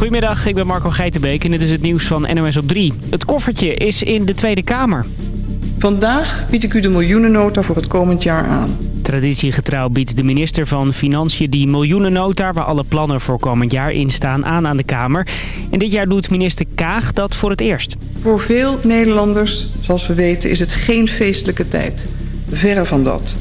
Goedemiddag, ik ben Marco Geitenbeek en dit is het nieuws van NOS op 3. Het koffertje is in de Tweede Kamer. Vandaag bied ik u de miljoenennota voor het komend jaar aan. Traditiegetrouw biedt de minister van Financiën die miljoenennota... waar alle plannen voor komend jaar in staan aan aan de Kamer. En dit jaar doet minister Kaag dat voor het eerst. Voor veel Nederlanders, zoals we weten, is het geen feestelijke tijd. Verre van dat.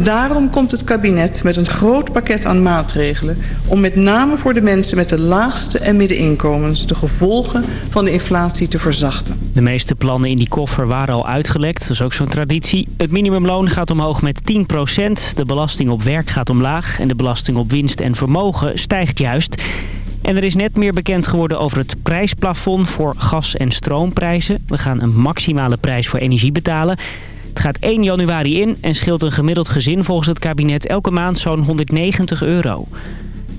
Daarom komt het kabinet met een groot pakket aan maatregelen... om met name voor de mensen met de laagste en middeninkomens... de gevolgen van de inflatie te verzachten. De meeste plannen in die koffer waren al uitgelekt. Dat is ook zo'n traditie. Het minimumloon gaat omhoog met 10% De belasting op werk gaat omlaag. En de belasting op winst en vermogen stijgt juist. En er is net meer bekend geworden over het prijsplafond voor gas- en stroomprijzen. We gaan een maximale prijs voor energie betalen... Het gaat 1 januari in en scheelt een gemiddeld gezin volgens het kabinet elke maand zo'n 190 euro.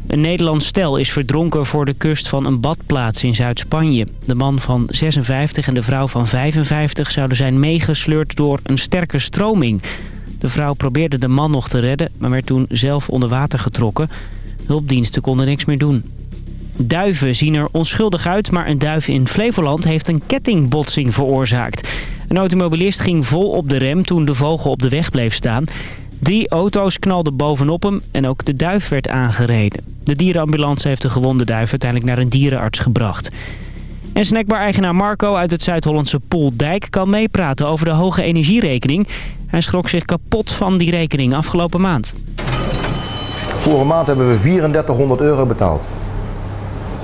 Een Nederlands stel is verdronken voor de kust van een badplaats in Zuid-Spanje. De man van 56 en de vrouw van 55 zouden zijn meegesleurd door een sterke stroming. De vrouw probeerde de man nog te redden, maar werd toen zelf onder water getrokken. Hulpdiensten konden niks meer doen. Duiven zien er onschuldig uit, maar een duif in Flevoland heeft een kettingbotsing veroorzaakt. Een automobilist ging vol op de rem toen de vogel op de weg bleef staan. Drie auto's knalden bovenop hem en ook de duif werd aangereden. De dierenambulance heeft de gewonde duif uiteindelijk naar een dierenarts gebracht. En snackbar-eigenaar Marco uit het Zuid-Hollandse Poeldijk kan meepraten over de hoge energierekening. Hij schrok zich kapot van die rekening afgelopen maand. Vorige maand hebben we 3400 euro betaald.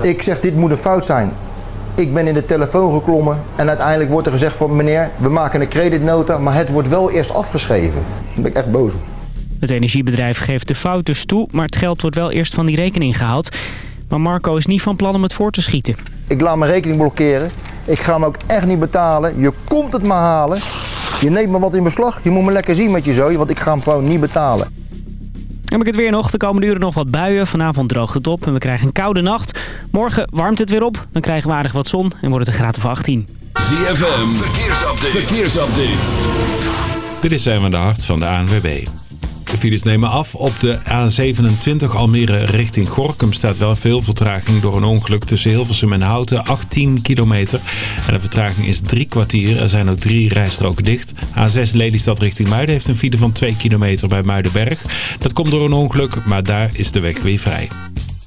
Ik zeg, dit moet een fout zijn. Ik ben in de telefoon geklommen en uiteindelijk wordt er gezegd van meneer, we maken een creditnota, maar het wordt wel eerst afgeschreven. Daar ben ik echt boos op. Het energiebedrijf geeft de fout dus toe, maar het geld wordt wel eerst van die rekening gehaald. Maar Marco is niet van plan om het voor te schieten. Ik laat mijn rekening blokkeren. Ik ga hem ook echt niet betalen. Je komt het maar halen. Je neemt me wat in beslag. Je moet me lekker zien met je zooi, want ik ga hem gewoon niet betalen. Heb ik het weer nog. De komende uren nog wat buien. Vanavond droogt het op en we krijgen een koude nacht. Morgen warmt het weer op. Dan krijgen we aardig wat zon en wordt het een graad of 18. ZFM, verkeersupdate. verkeersupdate. Dit is Zijn de Hart van de ANWB. De files nemen af. Op de A27 Almere richting Gorkum staat wel veel vertraging door een ongeluk tussen Hilversum en Houten. 18 kilometer. En de vertraging is drie kwartier. Er zijn ook drie rijstroken dicht. A6 Lelystad richting Muiden heeft een file van 2 kilometer bij Muidenberg. Dat komt door een ongeluk, maar daar is de weg weer vrij.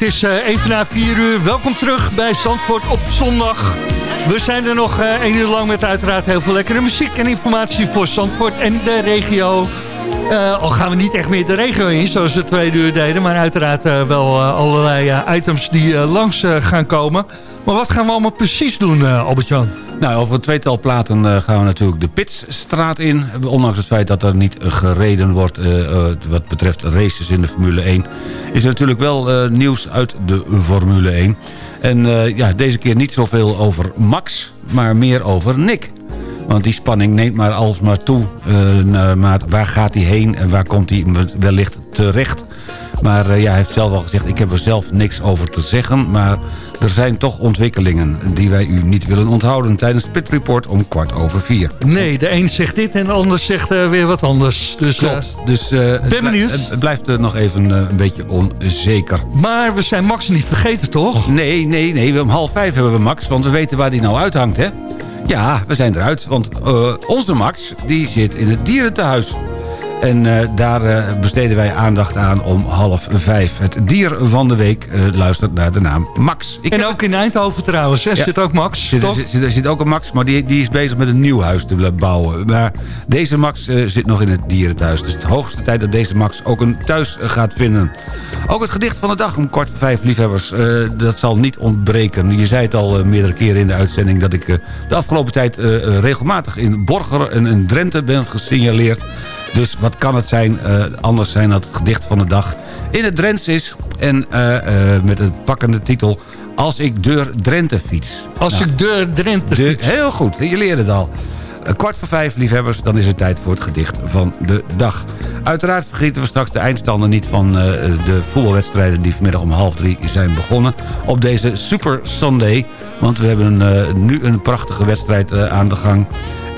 Het is even na 4 uur. Welkom terug bij Zandvoort op zondag. We zijn er nog uh, één uur lang met uiteraard heel veel lekkere muziek en informatie voor Zandvoort en de regio. Uh, al gaan we niet echt meer de regio in, zoals we twee uur deden. Maar uiteraard wel allerlei items die langs gaan komen. Maar wat gaan we allemaal precies doen, Albert-Jan? Nou, over een tweetal platen uh, gaan we natuurlijk de Pitsstraat in. Ondanks het feit dat er niet gereden wordt uh, uh, wat betreft races in de Formule 1... is er natuurlijk wel nieuws uit de Formule 1. En ja, deze keer niet zoveel over Max, maar meer over Nick. Want die spanning neemt maar alsmaar toe. naar waar gaat hij heen en waar komt hij wellicht terecht... Maar ja, hij heeft zelf al gezegd, ik heb er zelf niks over te zeggen. Maar er zijn toch ontwikkelingen die wij u niet willen onthouden... tijdens Pit Report om kwart over vier. Nee, de een zegt dit en de ander zegt uh, weer wat anders. Dus, Klopt. Uh, dus ben benieuwd. Het, het, blijft nog even een beetje onzeker. Maar we zijn Max niet vergeten, toch? Nee, nee, nee. Om half vijf hebben we Max, want we weten waar die nou uithangt, hè? Ja, we zijn eruit, want onze Max die zit in het dierentehuis. En uh, daar uh, besteden wij aandacht aan om half vijf. Het dier van de week uh, luistert naar de naam Max. Ik en ook in Eindhoven trouwens, hè? Ja. zit ook Max, zit, zit, zit, zit, ook een Max, maar die, die is bezig met een nieuw huis te bouwen. Maar deze Max zit nog in het dierenthuis. Dus het hoogste tijd dat deze Max ook een thuis gaat vinden. Ook het gedicht van de dag om kwart voor vijf, liefhebbers. dat zal niet ontbreken. Je zei het al meerdere keren in de uitzending... dat ik de afgelopen tijd regelmatig in Borger en in Drenthe ben gesignaleerd... Dus wat kan het zijn, uh, anders zijn dat het gedicht van de dag in het Drents is. En uh, uh, met een pakkende titel... Als ik deur Drenthe fiets. Als nou, ik deur Drenthe fiets. Heel goed, je leerde het al. Kwart voor vijf, liefhebbers, dan is het tijd voor het gedicht van de dag. Uiteraard vergeten we straks de eindstanden niet van de voetbalwedstrijden... die vanmiddag om half drie zijn begonnen op deze Super Sunday. Want we hebben nu een prachtige wedstrijd aan de gang.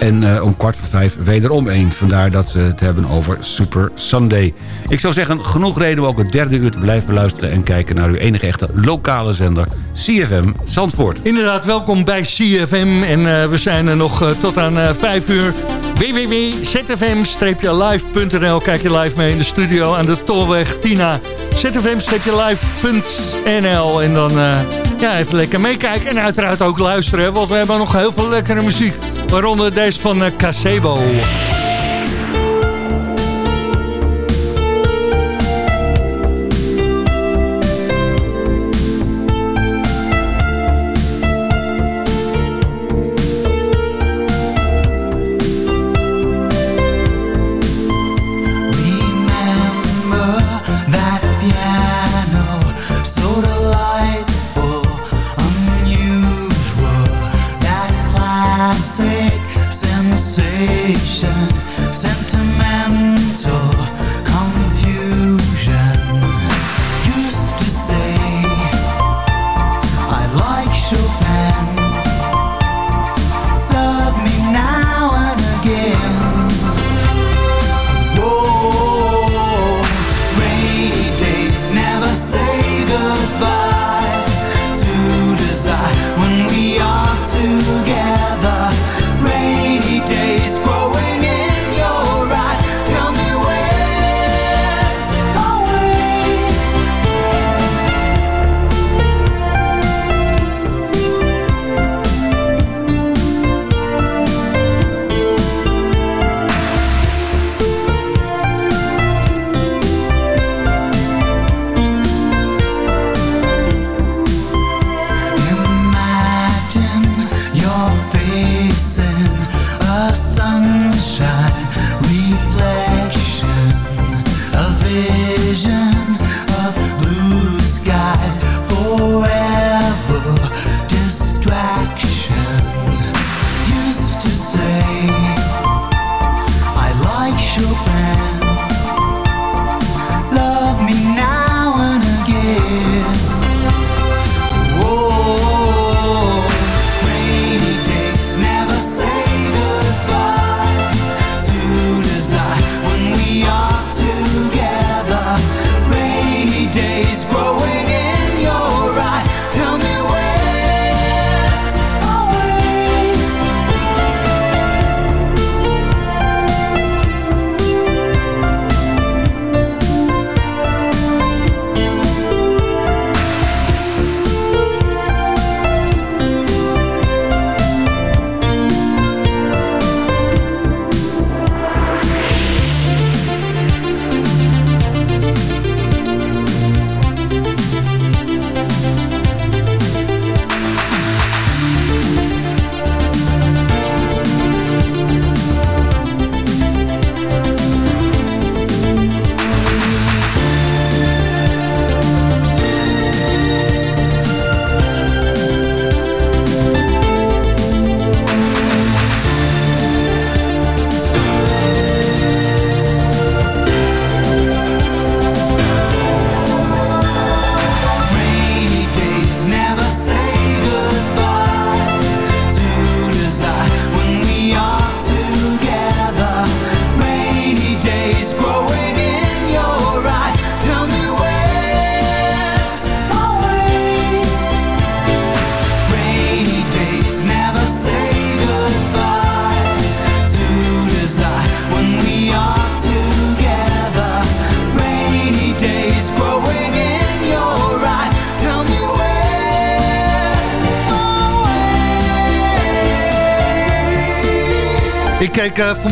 En uh, om kwart voor vijf wederom één. Vandaar dat ze het hebben over Super Sunday. Ik zou zeggen, genoeg reden om ook het derde uur te blijven luisteren... en kijken naar uw enige echte lokale zender, CFM Zandvoort. Inderdaad, welkom bij CFM. En uh, we zijn er nog uh, tot aan vijf uur www.zfm-live.nl Kijk je live mee in de studio aan de Tolweg Tina. zfm-live.nl En dan ja, even lekker meekijken en uiteraard ook luisteren. Want we hebben nog heel veel lekkere muziek. Waaronder deze van uh, Casebo.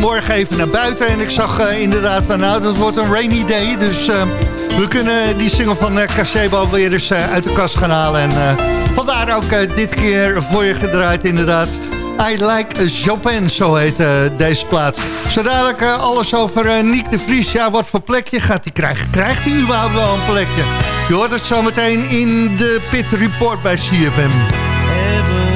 Vanmorgen even naar buiten en ik zag uh, inderdaad nou, dat wordt een rainy day. Dus uh, we kunnen die single van uh, Casebo weer eens uit de kast gaan halen. En vandaar ook dit keer voor je gedraaid inderdaad. I Like Chopin, zo heet deze plaat. Zo dadelijk alles over Nick de Vries. Ja, wat voor plekje gaat hij krijgen? Krijgt hij überhaupt wel een plekje? Je hoort het zo meteen in de Pit Report bij CFM. Paul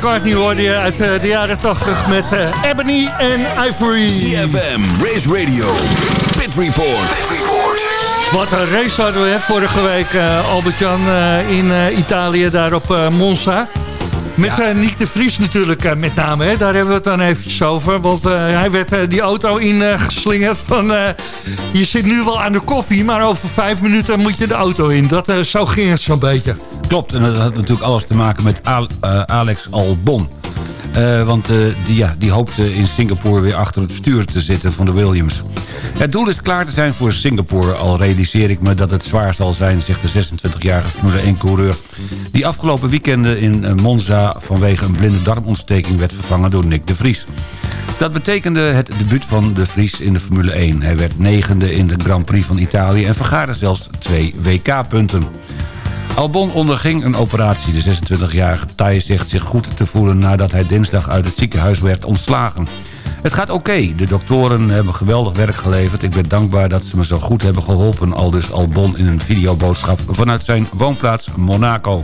McCartney hoorde je uit uh, de jaren 80 met uh, Ebony en Ivory. CFM, Race Radio, Pit Report. Pit Report. Wat een race hadden we hè, vorige week, uh, Albert-Jan, in Italië, daar op Monza. Met ja. Nick de Vries natuurlijk met name, hè? daar hebben we het dan eventjes over. Want hij werd die auto ingeslingerd van... je zit nu wel aan de koffie, maar over vijf minuten moet je de auto in. Dat, zo ging het zo'n beetje. Klopt, en dat had natuurlijk alles te maken met uh, Alex Albon. Uh, want uh, die, ja, die hoopte in Singapore weer achter het stuur te zitten van de Williams. Het doel is klaar te zijn voor Singapore. Al realiseer ik me dat het zwaar zal zijn, zegt de 26-jarige Formule 1-coureur... die afgelopen weekenden in Monza vanwege een blinde darmontsteking werd vervangen door Nick de Vries. Dat betekende het debuut van de Vries in de Formule 1. Hij werd negende in de Grand Prix van Italië en vergaarde zelfs twee WK-punten. Albon onderging een operatie. De 26-jarige Thai zegt zich goed te voelen nadat hij dinsdag uit het ziekenhuis werd ontslagen. Het gaat oké. De doktoren hebben geweldig werk geleverd. Ik ben dankbaar dat ze me zo goed hebben geholpen. Al dus Albon in een videoboodschap vanuit zijn woonplaats Monaco.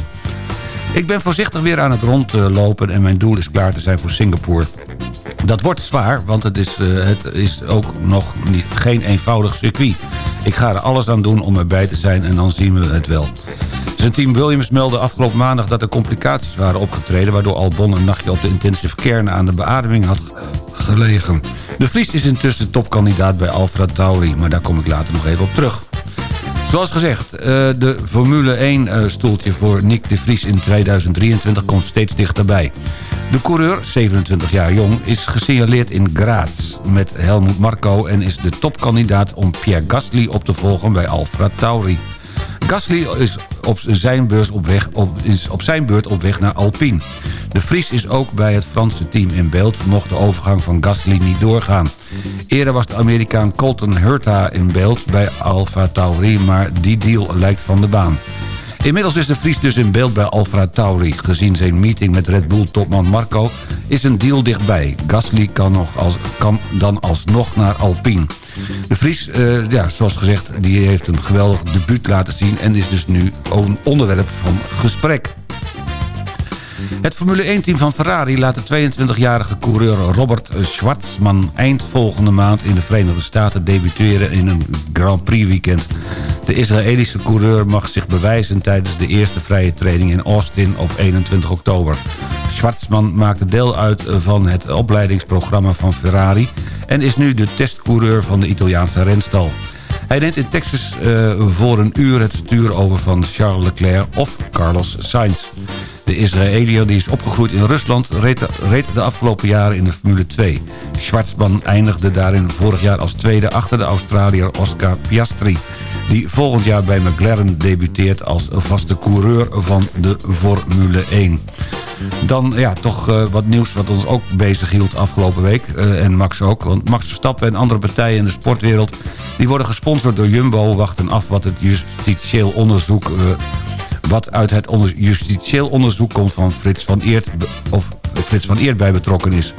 Ik ben voorzichtig weer aan het rondlopen en mijn doel is klaar te zijn voor Singapore. Dat wordt zwaar, want het is, uh, het is ook nog niet, geen eenvoudig circuit. Ik ga er alles aan doen om erbij te zijn en dan zien we het wel. Zijn team Williams meldde afgelopen maandag dat er complicaties waren opgetreden... waardoor Albon een nachtje op de intensive care aan de beademing had gelegen. De Vries is intussen topkandidaat bij Alfa Tauri, maar daar kom ik later nog even op terug. Zoals gezegd, eh, de Formule 1 eh, stoeltje voor Nick de Vries in 2023 komt steeds dichterbij. De coureur, 27 jaar jong, is gesignaleerd in Graz met Helmut Marko... en is de topkandidaat om Pierre Gasly op te volgen bij Alfa Tauri. Gasly is op zijn, beurs op weg, op, is op zijn beurt op weg naar Alpine. De Vries is ook bij het Franse team in beeld... mocht de overgang van Gasly niet doorgaan. Eerder was de Amerikaan Colton Hurta in beeld bij Alfa Tauri... maar die deal lijkt van de baan. Inmiddels is de Vries dus in beeld bij Alfa Tauri. Gezien zijn meeting met Red Bull-topman Marco is een deal dichtbij. Gasly kan, nog als, kan dan alsnog naar Alpine. De Vries, uh, ja, zoals gezegd, die heeft een geweldig debuut laten zien... en is dus nu een onderwerp van gesprek. Het Formule 1-team van Ferrari laat de 22-jarige coureur Robert Schwartzman... eind volgende maand in de Verenigde Staten debuteren in een Grand Prix weekend. De Israëlische coureur mag zich bewijzen tijdens de eerste vrije training in Austin op 21 oktober. Schwartzman maakte deel uit van het opleidingsprogramma van Ferrari... en is nu de testcoureur van de Italiaanse renstal. Hij neemt in Texas uh, voor een uur het stuur over van Charles Leclerc of Carlos Sainz. De Israëliër die is opgegroeid in Rusland reed de, reed de afgelopen jaren in de Formule 2. Schwarzman eindigde daarin vorig jaar als tweede achter de Australiër Oscar Piastri die volgend jaar bij McLaren debuteert als vaste coureur van de Formule 1. Dan ja, toch uh, wat nieuws wat ons ook bezig hield afgelopen week. Uh, en Max ook. Want Max Verstappen en andere partijen in de sportwereld... die worden gesponsord door Jumbo. Wachten af wat het justitieel onderzoek... Uh, wat uit het justitieel onderzoek komt van Frits van Eert... of Frits van Eert bij betrokken is.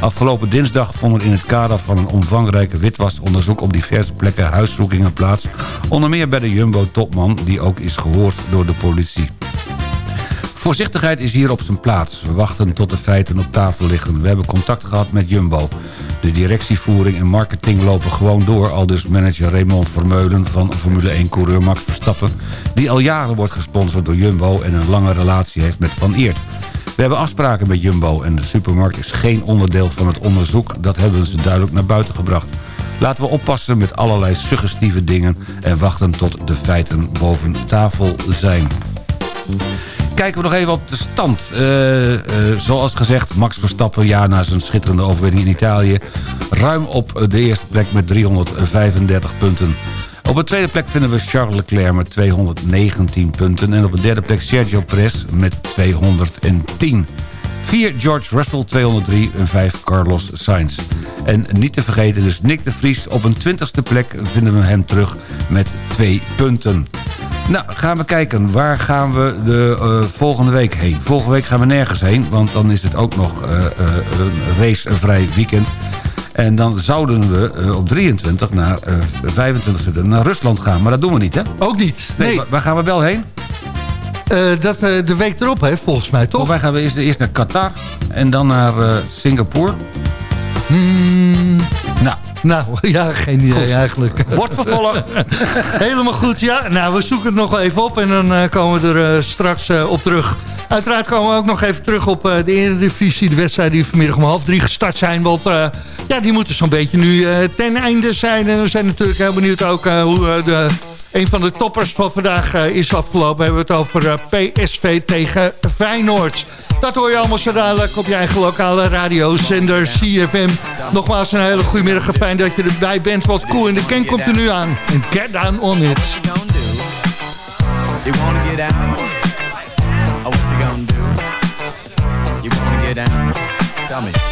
Afgelopen dinsdag vonden in het kader van een omvangrijke witwasonderzoek... op diverse plekken huiszoekingen plaats. Onder meer bij de Jumbo-topman, die ook is gehoord door de politie. Voorzichtigheid is hier op zijn plaats. We wachten tot de feiten op tafel liggen. We hebben contact gehad met Jumbo. De directievoering en marketing lopen gewoon door... al dus manager Raymond Vermeulen van Formule 1-coureur Max Verstappen... die al jaren wordt gesponsord door Jumbo... en een lange relatie heeft met Van Eert. We hebben afspraken met Jumbo en de supermarkt is geen onderdeel van het onderzoek. Dat hebben ze duidelijk naar buiten gebracht. Laten we oppassen met allerlei suggestieve dingen... en wachten tot de feiten boven tafel zijn. Kijken we nog even op de stand. Uh, uh, zoals gezegd, Max Verstappen, ja, na zijn schitterende overwinning in Italië... ruim op de eerste plek met 335 punten. Op de tweede plek vinden we Charles Leclerc met 219 punten... en op de derde plek Sergio Perez met 210. 4 George Russell 203 en 5 Carlos Sainz. En niet te vergeten dus Nick de Vries. Op een twintigste plek vinden we hem terug met 2 punten. Nou, gaan we kijken. Waar gaan we de uh, volgende week heen? Volgende week gaan we nergens heen, want dan is het ook nog uh, uh, een racevrij weekend. En dan zouden we op 23 naar 25 naar Rusland gaan. Maar dat doen we niet, hè? Ook niet. Nee. waar gaan we wel heen? dat de week erop, hè, volgens mij, toch? Volgens mij gaan we eerst, eerst naar Qatar en dan naar Singapore. Hmm. Nou, nou, ja, geen idee eigenlijk. Wordt vervolgd. Helemaal goed, ja. Nou, we zoeken het nog wel even op en dan uh, komen we er uh, straks uh, op terug. Uiteraard komen we ook nog even terug op de Eredivisie. De wedstrijden die vanmiddag om half drie gestart zijn. Want ja, die moeten zo'n beetje nu ten einde zijn. En we zijn natuurlijk heel benieuwd ook hoe de, een van de toppers van vandaag is afgelopen. We hebben het over PSV tegen Feyenoord. Dat hoor je allemaal zo dadelijk op je eigen lokale radiozender CFM. Nogmaals een hele goede middag. Fijn dat je erbij bent. Wat cool in de ken komt er nu aan. Get down on it. Get down? Oh, what do? You get.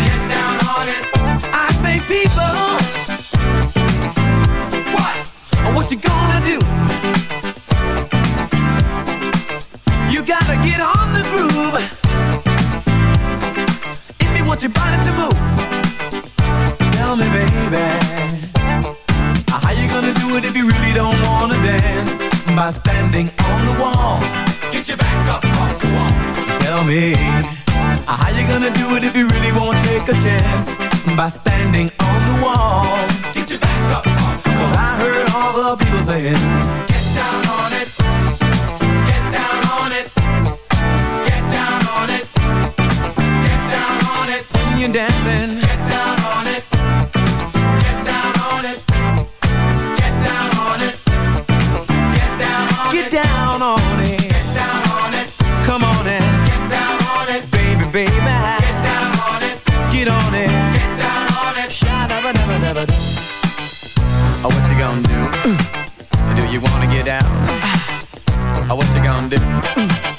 By standing on the wall. Get your back up off the wall. Tell me. How you gonna do it if you really won't take a chance? By standing on the wall. Get your back up off the wall. Cause I heard all the people saying, Get down on it. Get down on it. Get down on it. Get down on it. When you're dancing. You wanna get down? oh, what you gonna do?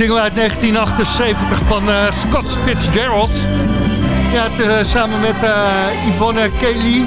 Single uit 1978 van uh, Scott Fitzgerald. Ja, het, samen met Yvonne Kelly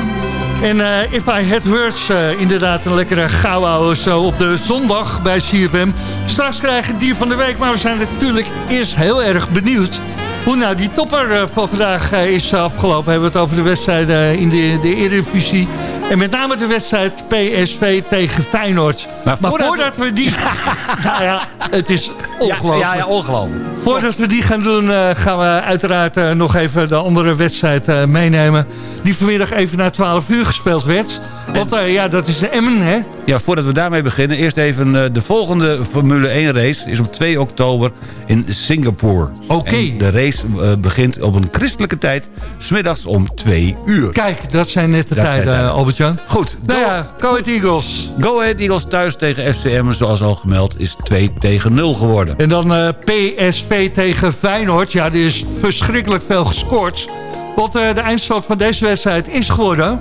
en If I Had Words, inderdaad een lekkere gauw zo op de zondag bij CFM. Straks krijgen dier van de week, maar we zijn natuurlijk eerst heel erg benieuwd hoe nou die topper van vandaag is afgelopen. We hebben het over de wedstrijden in de, de Eredivisie. En met name de wedstrijd PSV tegen Feyenoord. Maar, voordat, we... die... nou ja, het is ongelooflijk. Ja, ja, ongelooflijk. Voordat we die gaan doen, uh, gaan we uiteraard uh, nog even de andere wedstrijd uh, meenemen. Die vanmiddag even na 12 uur gespeeld werd. Want uh, ja, dat is de Emmen, hè? Ja, voordat we daarmee beginnen, eerst even uh, de volgende Formule 1 race is op 2 oktober in Singapore. Oké. Okay. De race uh, begint op een christelijke tijd, smiddags om 2 uur. Kijk, dat zijn net de dat tijden, Albert-Jan. Goed. Nou ja, Go Ahead Eagles. Go Ahead Eagles thuis tegen FCM, zoals al gemeld, is 2 tegen 0 geworden. En dan PSV tegen Feyenoord. Ja, er is verschrikkelijk veel gescoord. Want de eindstand van deze wedstrijd is geworden...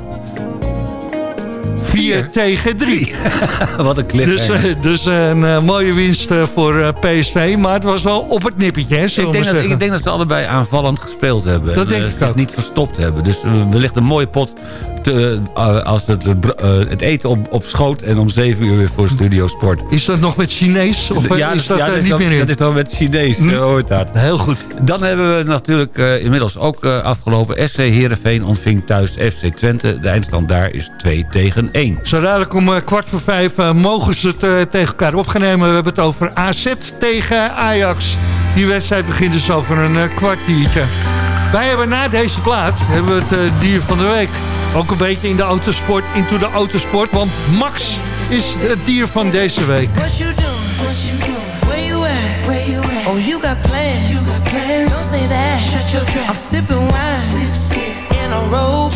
4 tegen 3. Wat een clip. Dus, uh, dus uh, een uh, mooie winst voor PSV. Maar het was wel op het nippertje. Hè, ik, denk dat, ik, denk dat, ze allebei aanvallend gespeeld hebben. Dat en, denk ik ook. niet verstopt hebben. Dus wellicht een mooie pot te, als het, het eten op, op schoot en om 7 uur weer voor Studio Sport. Is dat nog met Chinees? Of ja, is dat, ja, dat niet is meer in? Dat is dan met Chinees, hm? hoort dat. Heel goed. Dan hebben we natuurlijk inmiddels ook afgelopen. SC Heerenveen ontving thuis FC Twente. De eindstand daar is 2 tegen 1. Zo dadelijk om kwart voor vijf mogen ze het tegen elkaar opgenomen. We hebben het over AZ tegen Ajax. Die wedstrijd begint dus over een kwartiertje. Wij hebben na deze plaats hebben we het dier van de week. Ook een beetje in de autosport, into de autosport. Want Max is het dier van deze week. What you do? What you do? Where you at? Where you at? Oh, you got plans. You got plans. Don't say that. Shut your trap. I'm sipping wine. Sip, sip. In a robe.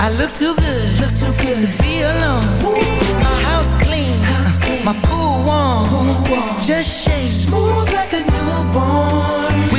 I look too good. Look too good. To be alone. Ooh. My house clean. House clean. My pool warm. Pool warm. Just shake. Smooth like a newborn.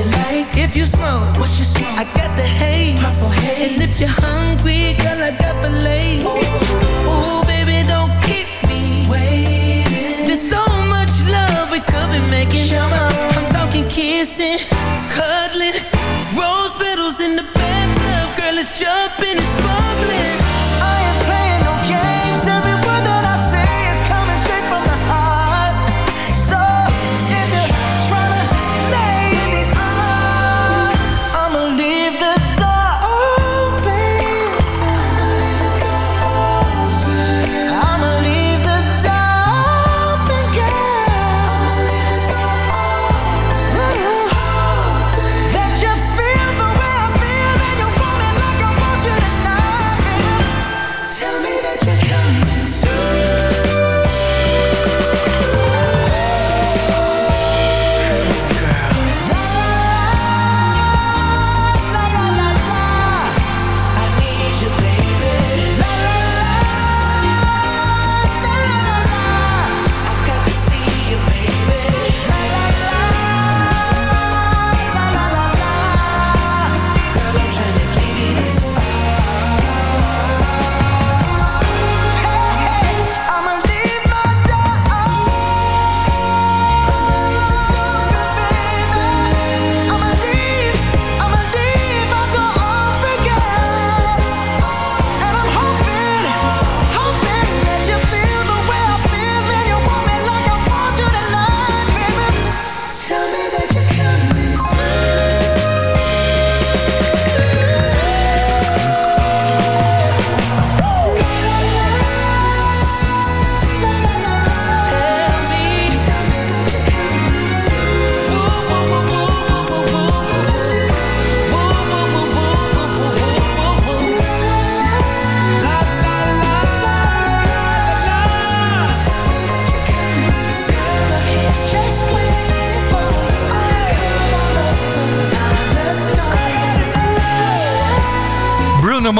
You like. If you smoke, what you smoke? I got the haze. And if you're hungry, girl, I got the lace. Ooh, baby,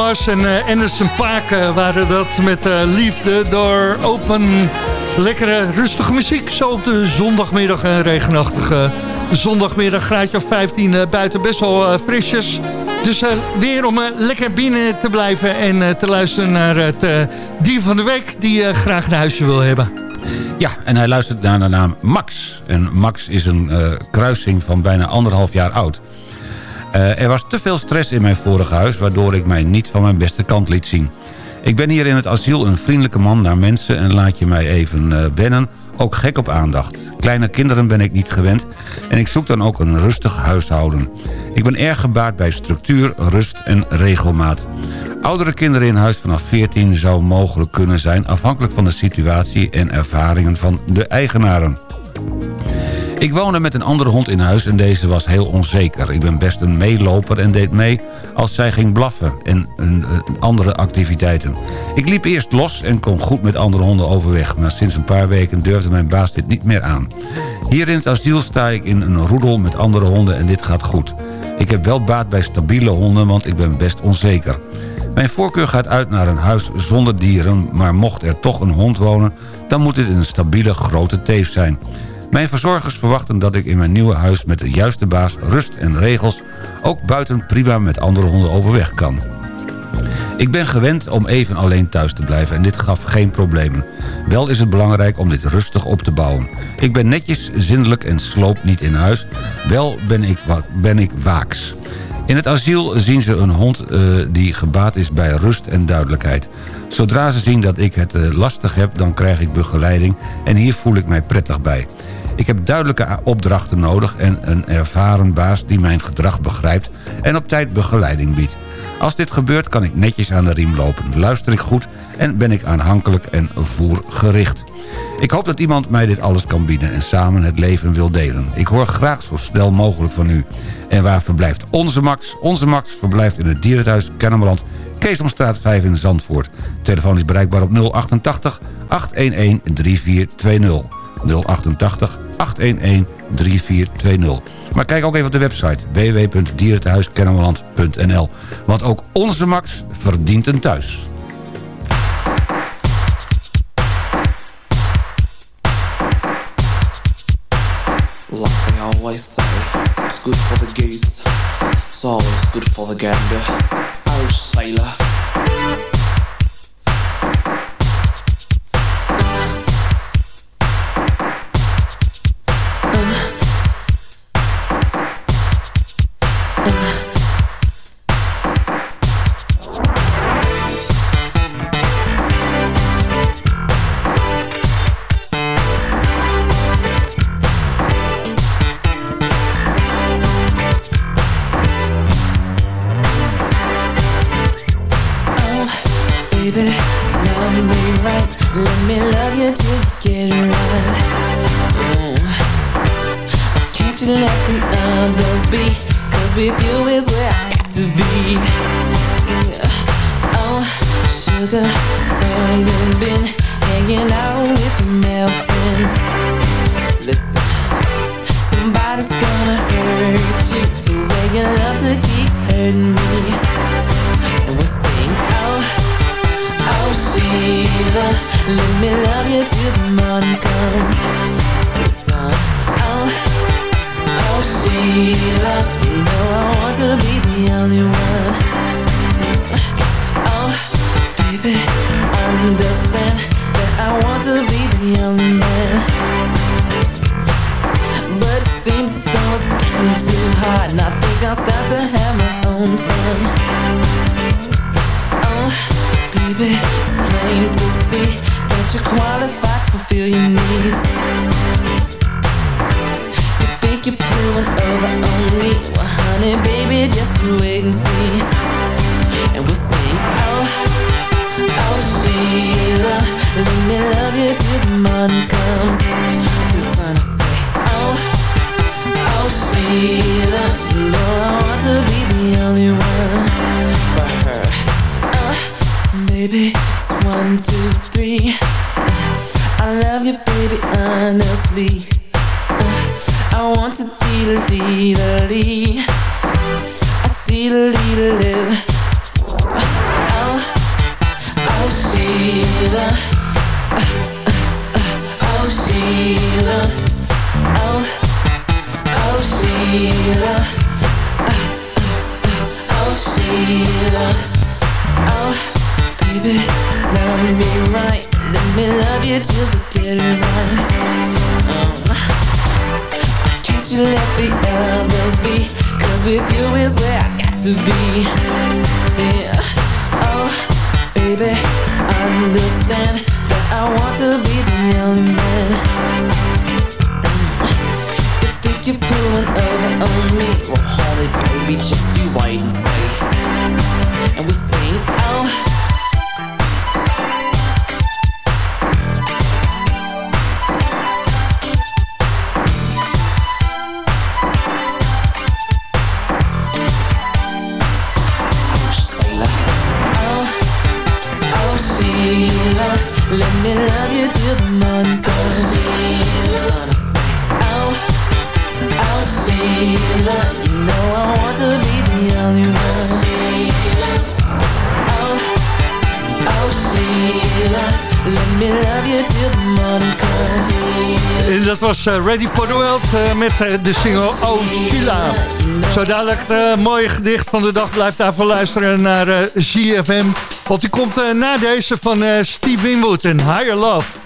En uh, Anderson Paak uh, waren dat met uh, Liefde door Open. Lekkere, rustige muziek. Zo op de zondagmiddag, een regenachtige zondagmiddag. Graadje of 15 buiten, best wel frisjes. Dus weer om lekker binnen te blijven en te luisteren naar het dier van de week... die graag een huisje wil hebben. Ja, en hij luistert naar de naam Max. En Max is een kruising van bijna anderhalf jaar oud. Uh, er was te veel stress in mijn vorige huis... waardoor ik mij niet van mijn beste kant liet zien. Ik ben hier in het asiel een vriendelijke man naar mensen... en laat je mij even uh, wennen, ook gek op aandacht. Kleine kinderen ben ik niet gewend... en ik zoek dan ook een rustig huishouden. Ik ben erg gebaat bij structuur, rust en regelmaat. Oudere kinderen in huis vanaf 14 zou mogelijk kunnen zijn... afhankelijk van de situatie en ervaringen van de eigenaren. Ik woonde met een andere hond in huis en deze was heel onzeker. Ik ben best een meeloper en deed mee als zij ging blaffen en een, andere activiteiten. Ik liep eerst los en kon goed met andere honden overweg... maar sinds een paar weken durfde mijn baas dit niet meer aan. Hier in het asiel sta ik in een roedel met andere honden en dit gaat goed. Ik heb wel baat bij stabiele honden, want ik ben best onzeker. Mijn voorkeur gaat uit naar een huis zonder dieren... maar mocht er toch een hond wonen... dan moet dit een stabiele grote teef zijn... Mijn verzorgers verwachten dat ik in mijn nieuwe huis met de juiste baas, rust en regels... ook buiten prima met andere honden overweg kan. Ik ben gewend om even alleen thuis te blijven en dit gaf geen problemen. Wel is het belangrijk om dit rustig op te bouwen. Ik ben netjes, zindelijk en sloop niet in huis. Wel ben ik, ben ik waaks. In het asiel zien ze een hond uh, die gebaat is bij rust en duidelijkheid. Zodra ze zien dat ik het uh, lastig heb, dan krijg ik begeleiding... en hier voel ik mij prettig bij. Ik heb duidelijke opdrachten nodig en een ervaren baas die mijn gedrag begrijpt en op tijd begeleiding biedt. Als dit gebeurt kan ik netjes aan de riem lopen, luister ik goed en ben ik aanhankelijk en voergericht. Ik hoop dat iemand mij dit alles kan bieden en samen het leven wil delen. Ik hoor graag zo snel mogelijk van u. En waar verblijft onze Max? Onze Max verblijft in het dierenthuis Kennemerland, Keesomstraat 5 in Zandvoort. Telefoon is bereikbaar op 088 811 3420. 088 811 3420. Maar kijk ook even op de website www.dierentehuiskennemerland.nl. Want ook onze Max verdient een thuis. Like always say, it's good for the geese, it's always good for the gander. Oh, sailor. to be. Oh, sugar. Oh. Can't you let the others with you is where I got to be. Oh, baby Understand that I want to be the young man. Mm. You think you're pulling over on me? Well, honey, baby, just you wait and see. And we sing, oh. En dat was eh, Ready for the World eh, met eh, de single Oh Sheila. Zo dadelijk het mooie gedicht van de dag. Blijf daarvoor luisteren naar GFM. Want die komt na deze van Steve Winwood in Higher Love.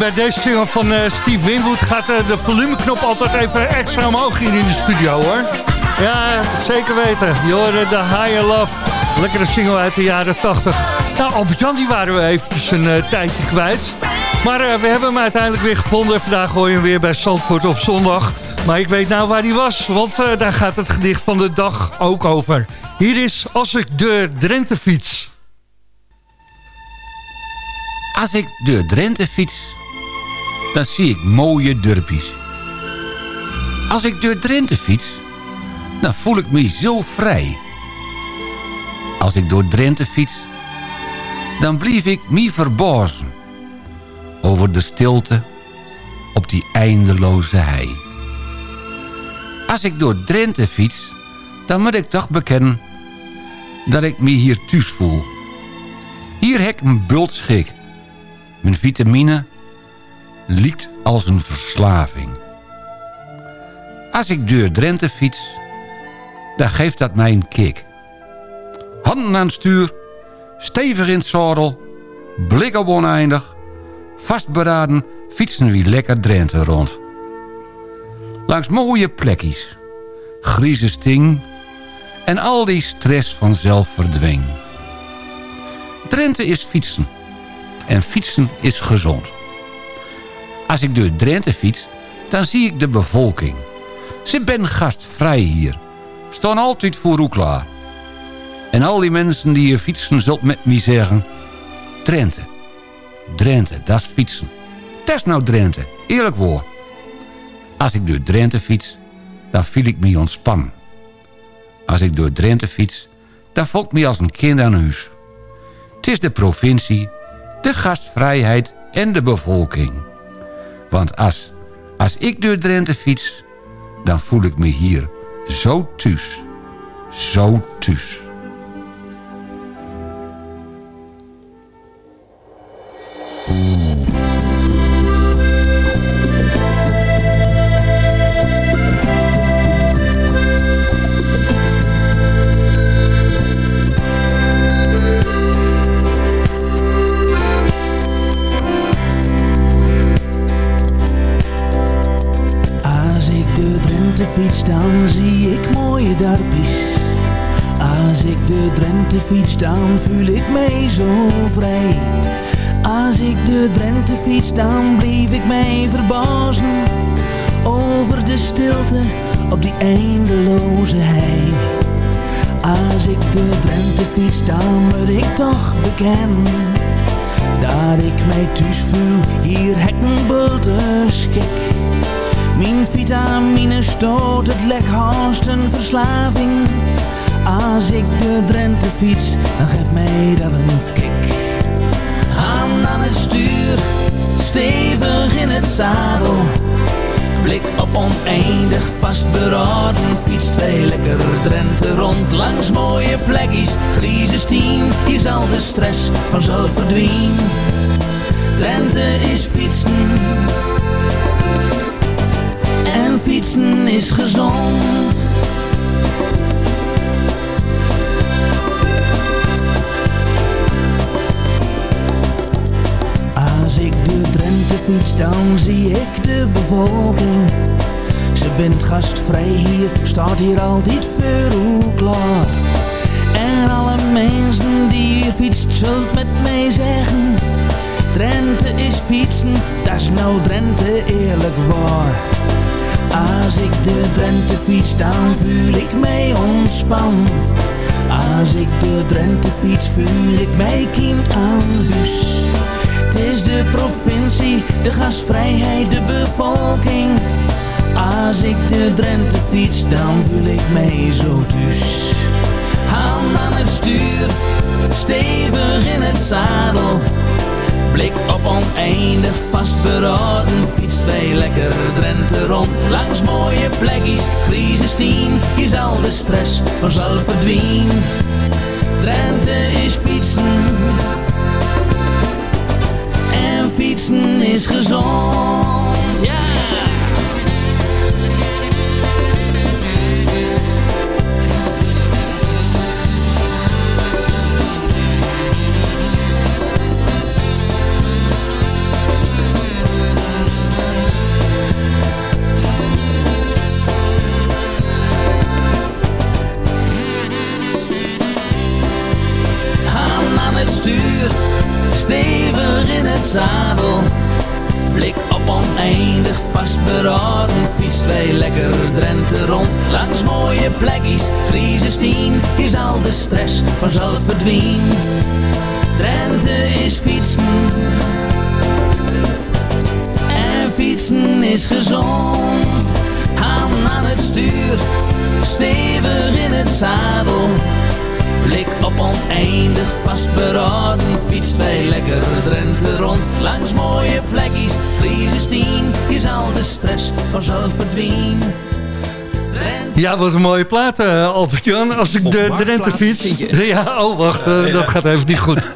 bij deze single van eh, Steve Winwood gaat eh, de volumeknop altijd even extra omhoog hier in de studio hoor. Ja, zeker weten. Je hoorde eh, de Higher Love. Lekkere single uit de jaren 80. Nou, op Jan die waren we eventjes een tijdje kwijt. Maar we hebben hem uiteindelijk weer gevonden. Vandaag hoor je hem weer bij Zandvoort op zondag. Maar ik weet nou waar hij was, want daar gaat het gedicht van de dag ook over. Hier is Als ik de Drenthe fiets. Als ik de Drenthe fiets dan zie ik mooie durpies. Als ik door Drenthe fiets, dan voel ik me zo vrij. Als ik door Drenthe fiets, dan blief ik me verbazen over de stilte op die eindeloze hei. Als ik door Drenthe fiets, dan moet ik toch bekennen dat ik me hier thuis voel. Hier heb ik een bultschik. Mijn vitamine liekt als een verslaving. Als ik door Drenthe fiets, dan geeft dat mij een kick. Handen aan het stuur, stevig in het zadel, blik op oneindig... vastberaden fietsen wie lekker Drenthe rond. Langs mooie plekjes, grieze sting... en al die stress vanzelf verdween. Drenthe is fietsen. En fietsen is gezond. Als ik door Drenthe fiets, dan zie ik de bevolking. Ze ben gastvrij hier. Staan altijd voor u klaar. En al die mensen die hier fietsen, zult met me zeggen... Drenthe. Drenthe, dat fietsen. Dat is nou Drenthe, eerlijk woord. Als ik door Drenthe fiets, dan voel ik me ontspannen. Als ik door Drenthe fiets, dan voel ik me als een kind aan huis. Het is de provincie, de gastvrijheid en de bevolking. Want als, als ik door Drenthe fiets, dan voel ik me hier zo thuis. Zo thuis. De Drenthe fiets, dan blijf ik mij verbazen over de stilte op die eindeloze hei. Als ik de Drenthe fiets, dan moet ik toch bekennen dat ik mij thuis voel. Hier een bultenskik. Mijn vitamine stoot, het lek haast een verslaving. Als ik de Drenthe fiets, dan geeft mij dat een kick. Stuur, stevig in het zadel. Blik op oneindig vastberaden, fietst twee lekker Drenthe rond. Langs mooie plekjes, grieze stien, hier zal de stress vanzelf verdwijnen. Drenthe is fietsen, en fietsen is gezond. Als ik de Drenthe fiets, dan zie ik de bevolking. Ze bent gastvrij hier, staat hier altijd u klaar. En alle mensen die hier fietst, zult met mij zeggen. Drenthe is fietsen, dat is nou Drenthe eerlijk waar. Als ik de Drenthe fiets, dan voel ik mij ontspannen. Als ik de Drenthe fiets, voel ik mij kind aan huis. Het is de provincie, de gastvrijheid, de bevolking. Als ik de Drenthe fiets, dan voel ik mij zo thuis. Hand aan het stuur, stevig in het zadel. Blik op oneindig vastberaden, fietst wij lekker Drenthe rond. Langs mooie plekjes, grieze stien, hier zal de stress vanzelf verdwijnen. Drenthe is fietsen, fietsen is gezond, ja. Hier zal de stress vanzelf verdwijnen. Drenthe is fietsen, en fietsen is gezond. Hand aan het stuur, stevig in het zadel. Blik op oneindig vastberaden, fietst wij lekker Drenthe rond. Langs mooie plekjes, crisis tien, hier zal de stress vanzelf verdwijnen. Ja, wat een mooie plaat, eh, Albert-Jan. Als ik de Drenthe fiets... Ja, oh, wacht, eh, dat gaat even niet goed.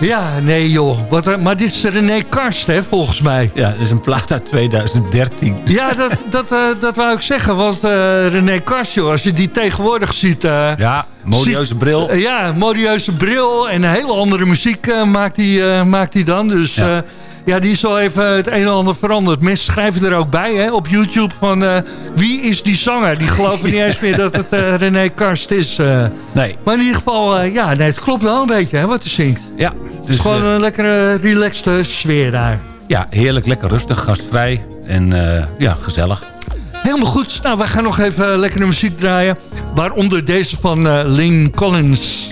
Ja, nee joh. Wat, eh, maar dit is René Karst, hè, volgens mij. Ja, dat is een plaat uit 2013. Ja, dat, dat, dat wou ik zeggen. Want René Karst, joh, als je die tegenwoordig ziet... Ja, modieuze ziet- bril. ja, modieuze bril en een hele andere muziek maakt hij maakt hij dan. Dus Ja. Ja. die is al even het een en ander veranderd. Mensen schrijven er ook bij hè, op YouTube van... eh, wie is die zanger? Die geloven niet eens meer dat het eh, René Karst is. eh. Nee. Maar in ieder geval, ja, nee, het klopt wel een beetje hè, wat hij zingt. Ja, Het dus is gewoon eh, een lekkere, relaxed eh, sfeer daar. ja, heerlijk, lekker rustig, gastvrij en ja, gezellig. Helemaal goed. Nou, wij gaan nog even lekkere muziek draaien. Waaronder deze van Lynn Collins.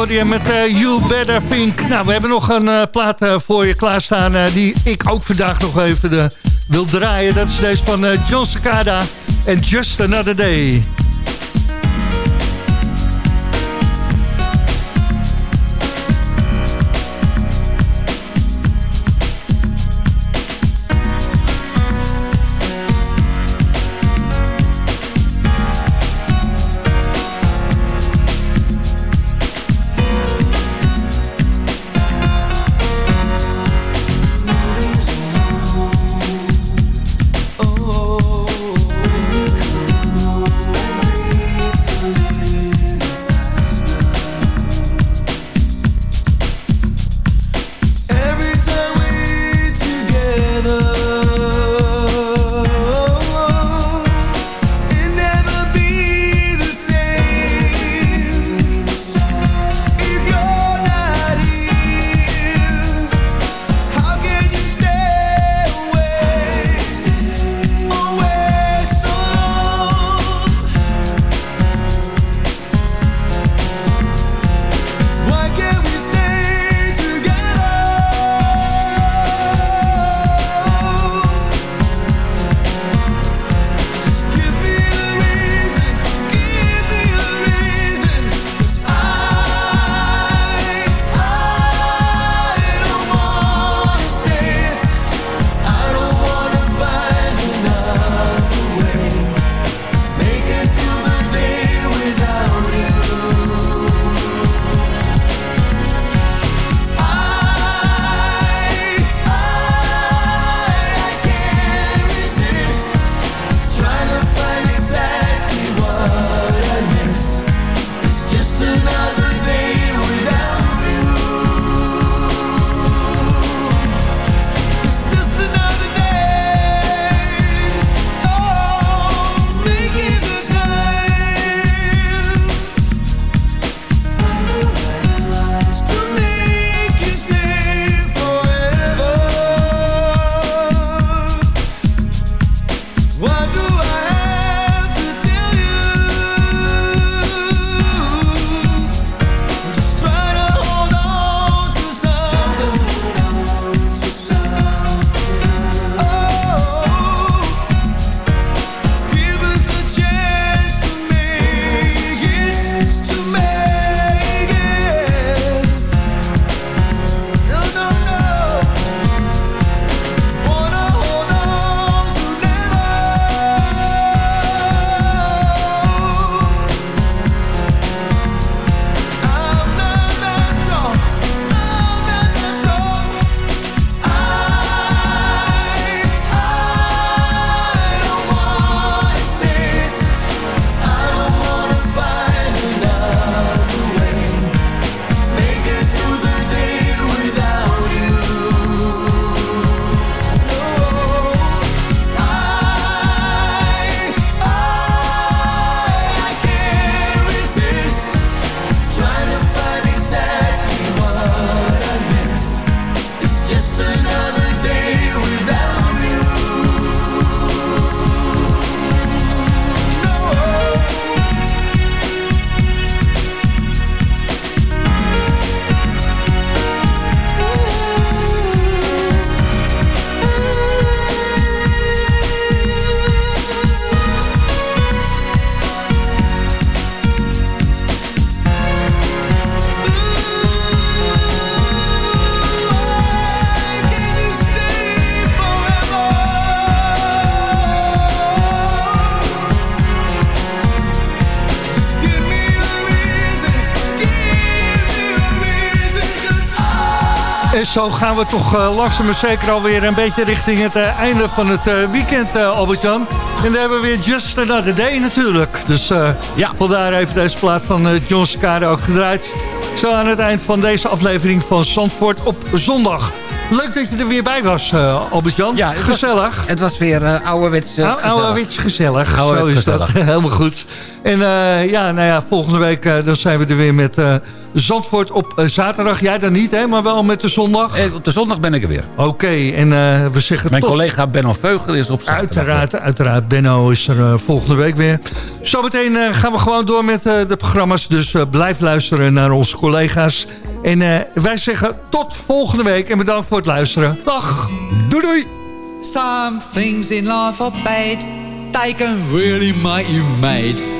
Sorry met eh, You Better Think. Nou, we hebben nog een eh, plaat eh, voor je klaarstaan... die ik ook vandaag nog even wil draaien. Dat is deze van John Cicada en Just Another Day. Zo gaan we toch uh, langzaam maar zeker alweer een beetje richting het uh, einde van het uh, weekend, Albert-Jan. En dan hebben we weer Just Another Day natuurlijk. Dus ja. vandaar even deze plaat van John Scare ook gedraaid. Zo aan het eind van deze aflevering van Zandvoort op zondag. Leuk dat je er weer bij was, Albert-Jan. Ja, het gezellig. Was, het was weer uh, ouderwets uh, gezellig. Ouderwets gezellig, ouderwets zo is gezellig. dat. Helemaal goed. En ja, nou ja, volgende week dan zijn we er weer met Zandvoort op uh, zaterdag. Jij dan niet, hè, maar wel met de zondag? Eh, op de zondag ben ik er weer. Oké, en uh, we zeggen Mijn collega Benno Veugel is op zaterdag. Uiteraard, uiteraard. Benno is er volgende week weer. Zometeen gaan we gewoon door met de programma's. Dus blijf luisteren naar onze collega's. En wij zeggen tot volgende week. En bedankt voor het luisteren. Dag. Doei doei. Some things in life are bad. They can really make you mad.